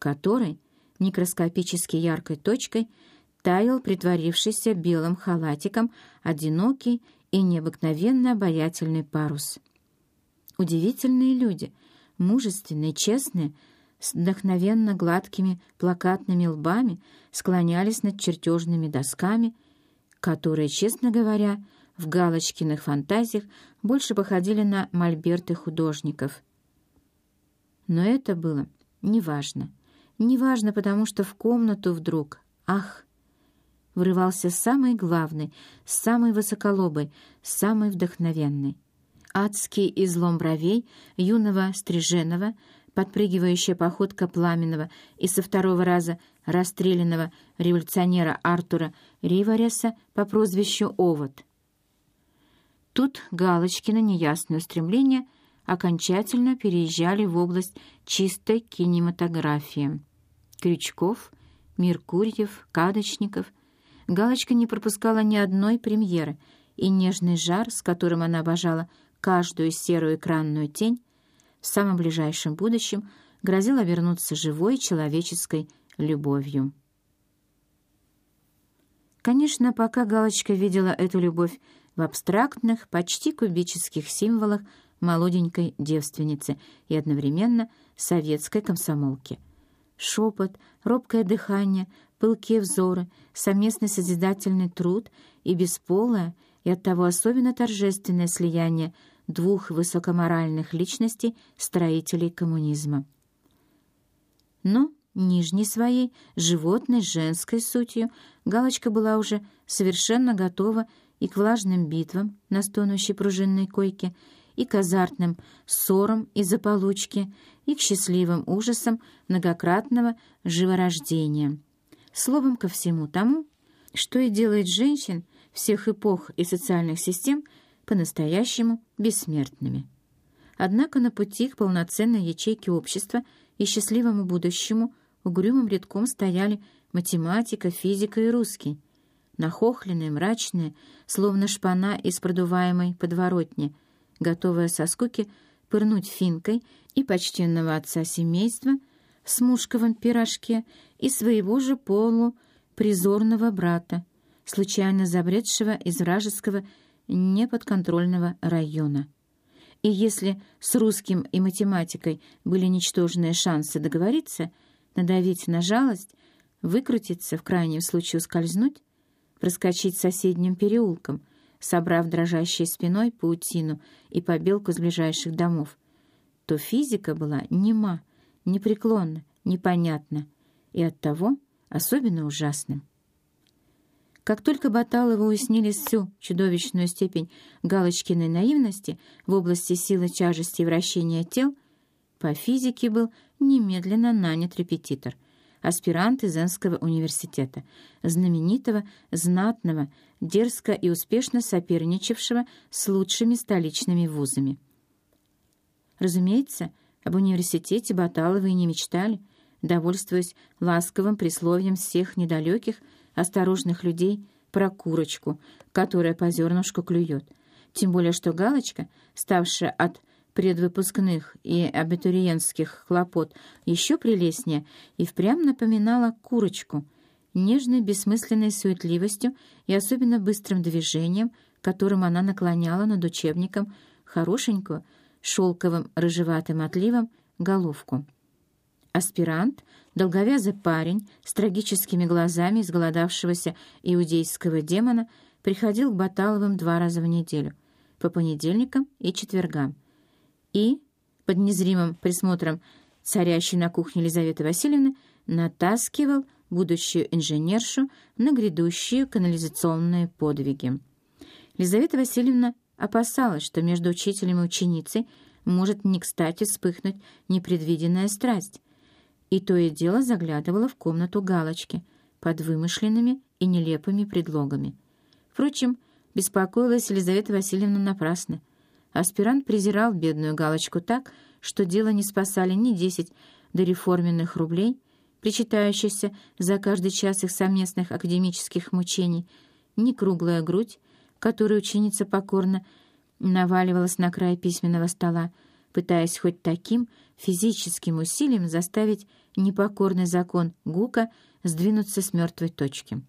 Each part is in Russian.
которой микроскопически яркой точкой таял притворившийся белым халатиком одинокий и необыкновенно обаятельный парус. Удивительные люди, мужественные, честные, с вдохновенно гладкими плакатными лбами склонялись над чертежными досками, которые, честно говоря, в Галочкиных фантазиях больше походили на мольберты художников. Но это было неважно. Неважно, потому что в комнату вдруг, ах, врывался самый главный, самый высоколобый, самый вдохновенный. Адский излом бровей юного Стриженова, подпрыгивающая походка Пламенного и со второго раза расстрелянного революционера Артура Ривареса по прозвищу Овод — Тут Галочкины неясные устремления окончательно переезжали в область чистой кинематографии. Крючков, Меркурьев, Кадочников. Галочка не пропускала ни одной премьеры, и нежный жар, с которым она обожала каждую серую экранную тень, в самом ближайшем будущем грозил вернуться живой человеческой любовью. Конечно, пока Галочка видела эту любовь в абстрактных, почти кубических символах молоденькой девственницы и одновременно советской комсомолки. Шепот, робкое дыхание, пылкие взоры, совместный созидательный труд и бесполое, и оттого особенно торжественное слияние двух высокоморальных личностей строителей коммунизма. Но нижней своей, животной, женской сутью, Галочка была уже совершенно готова и к влажным битвам на стонущей пружинной койке, и к азартным ссорам из-за получки, и к счастливым ужасам многократного живорождения. Словом, ко всему тому, что и делает женщин всех эпох и социальных систем по-настоящему бессмертными. Однако на пути к полноценной ячейке общества и счастливому будущему угрюмым рядком стояли математика, физика и русский — нахохленная, мрачная, словно шпана из продуваемой подворотни, готовая со скуки пырнуть финкой и почтенного отца семейства в смушковом пирожке и своего же полу призорного брата, случайно забредшего из вражеского неподконтрольного района. И если с русским и математикой были ничтожные шансы договориться, надавить на жалость, выкрутиться, в крайнем случае ускользнуть, проскочить соседним переулком, собрав дрожащей спиной паутину и побелку с ближайших домов, то физика была нема, непреклонна, непонятна и оттого особенно ужасным. Как только Баталовы уяснили всю чудовищную степень Галочкиной наивности в области силы тяжести и вращения тел, по физике был немедленно нанят репетитор — аспирант из Энского университета, знаменитого, знатного, дерзко и успешно соперничавшего с лучшими столичными вузами. Разумеется, об университете Баталовы и не мечтали, довольствуясь ласковым присловием всех недалеких, осторожных людей про курочку, которая по зернышку клюет. Тем более, что Галочка, ставшая от предвыпускных и абитуриентских хлопот еще прелестнее и впрямь напоминала курочку, нежной бессмысленной суетливостью и особенно быстрым движением, которым она наклоняла над учебником хорошенькую, шелковым рыжеватым отливом головку. Аспирант, долговязый парень с трагическими глазами изголодавшегося иудейского демона, приходил к Баталовым два раза в неделю, по понедельникам и четвергам, и, под незримым присмотром царящей на кухне Елизаветы Васильевны, натаскивал будущую инженершу на грядущие канализационные подвиги. Елизавета Васильевна опасалась, что между учителем и ученицей может не кстати вспыхнуть непредвиденная страсть, и то и дело заглядывала в комнату Галочки под вымышленными и нелепыми предлогами. Впрочем, беспокоилась Елизавета Васильевна напрасно. Аспирант презирал бедную галочку так, что дело не спасали ни десять дореформенных рублей, причитающихся за каждый час их совместных академических мучений, ни круглая грудь, которую ученица покорно наваливалась на край письменного стола, пытаясь хоть таким физическим усилием заставить непокорный закон Гука сдвинуться с мертвой точки.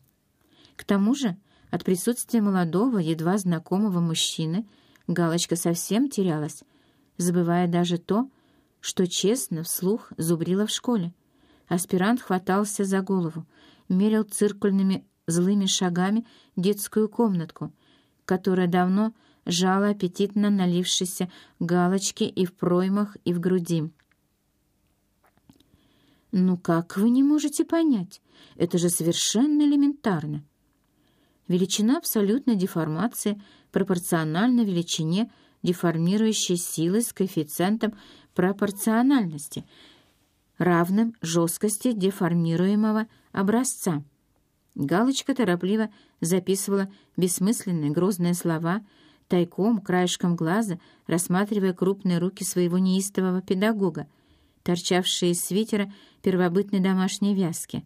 К тому же от присутствия молодого, едва знакомого мужчины Галочка совсем терялась, забывая даже то, что честно вслух зубрила в школе. Аспирант хватался за голову, мерил циркульными злыми шагами детскую комнатку, которая давно жала аппетитно налившейся галочки и в проймах, и в груди. «Ну как вы не можете понять? Это же совершенно элементарно!» Величина абсолютной деформации пропорциональна величине деформирующей силы с коэффициентом пропорциональности, равным жесткости деформируемого образца. Галочка торопливо записывала бессмысленные грозные слова, тайком, краешком глаза, рассматривая крупные руки своего неистового педагога, торчавшие из свитера первобытной домашней вязки.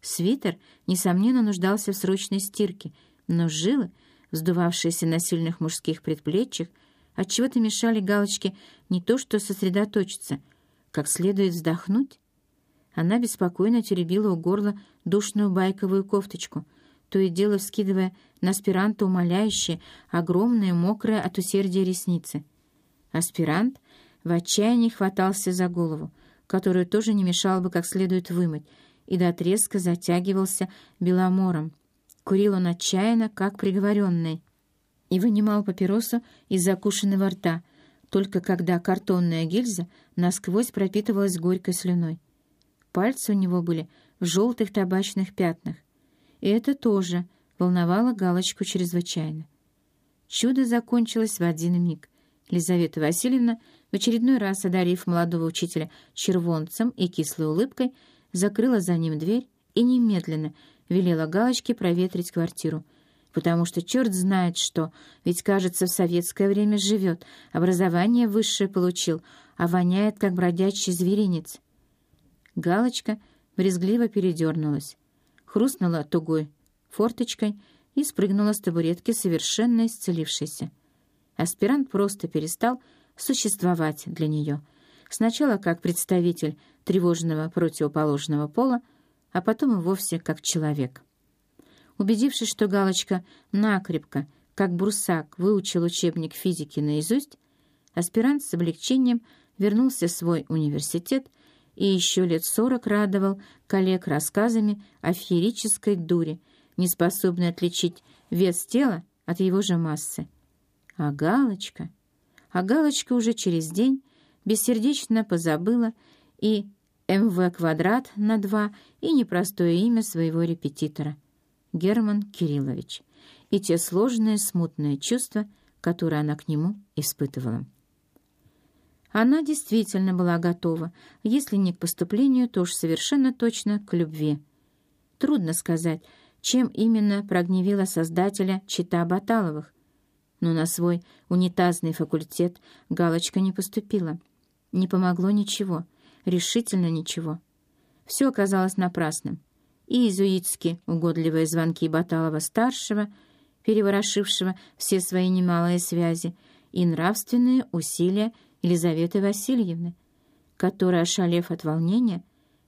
Свитер, несомненно, нуждался в срочной стирке, но жилы, вздувавшиеся на сильных мужских предплечьях, отчего-то мешали галочке не то что сосредоточиться, как следует вздохнуть. Она беспокойно теребила у горла душную байковую кофточку, то и дело вскидывая на аспиранта умоляющие, огромные, мокрые от усердия ресницы. Аспирант в отчаянии хватался за голову, которую тоже не мешало бы как следует вымыть, и до треска затягивался беломором. Курил он отчаянно, как приговоренный и вынимал папиросу из закушенного рта, только когда картонная гильза насквозь пропитывалась горькой слюной. Пальцы у него были в желтых табачных пятнах, и это тоже волновало Галочку чрезвычайно. Чудо закончилось в один миг. Лизавета Васильевна, в очередной раз одарив молодого учителя червонцем и кислой улыбкой, закрыла за ним дверь и немедленно велела Галочке проветрить квартиру — потому что черт знает что, ведь, кажется, в советское время живет, образование высшее получил, а воняет, как бродячий зверинец. Галочка брезгливо передернулась, хрустнула тугой форточкой и спрыгнула с табуретки, совершенно исцелившейся. Аспирант просто перестал существовать для нее. Сначала как представитель тревожного противоположного пола, а потом и вовсе как человек. Убедившись, что Галочка накрепко, как брусак, выучил учебник физики наизусть, аспирант с облегчением вернулся в свой университет и еще лет сорок радовал коллег рассказами о феерической дуре, неспособной отличить вес тела от его же массы. А Галочка... А Галочка уже через день бессердечно позабыла и МВ квадрат на два, и непростое имя своего репетитора — Герман Кириллович, и те сложные смутные чувства, которые она к нему испытывала. Она действительно была готова, если не к поступлению, то уж совершенно точно к любви. Трудно сказать, чем именно прогневила создателя чита Баталовых, но на свой унитазный факультет Галочка не поступила. Не помогло ничего, решительно ничего. Все оказалось напрасным и иезуитски угодливые звонки Баталова-старшего, переворошившего все свои немалые связи, и нравственные усилия Елизаветы Васильевны, которая, ошалев от волнения,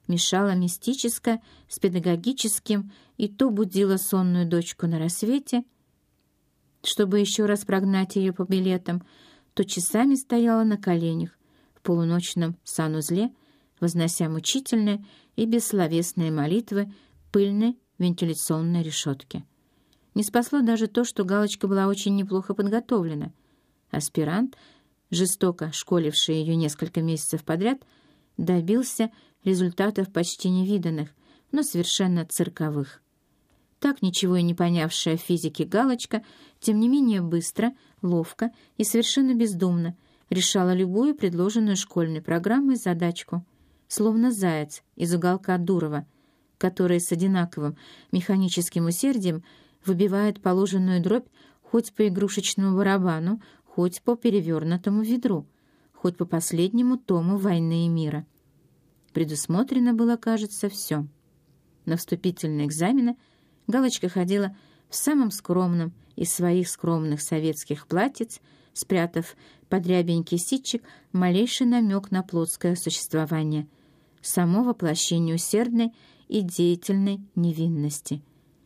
мешала мистическое с педагогическим и то будила сонную дочку на рассвете, чтобы еще раз прогнать ее по билетам, то часами стояла на коленях в полуночном санузле, вознося мучительные и бессловесные молитвы пыльной вентиляционной решетки. Не спасло даже то, что Галочка была очень неплохо подготовлена. Аспирант, жестоко школивший ее несколько месяцев подряд, добился результатов почти невиданных, но совершенно цирковых. Так ничего и не понявшая в физике Галочка, тем не менее быстро, ловко и совершенно бездумно решала любую предложенную школьной программой задачку, словно заяц из уголка Дурова — который с одинаковым механическим усердием выбивает положенную дробь хоть по игрушечному барабану, хоть по перевернутому ведру, хоть по последнему тому «Войны и мира». Предусмотрено было, кажется, все. На вступительные экзамены Галочка ходила в самом скромном из своих скромных советских платьиц спрятав под рябенький ситчик малейший намек на плотское существование, само воплощение усердной и деятельной невинности —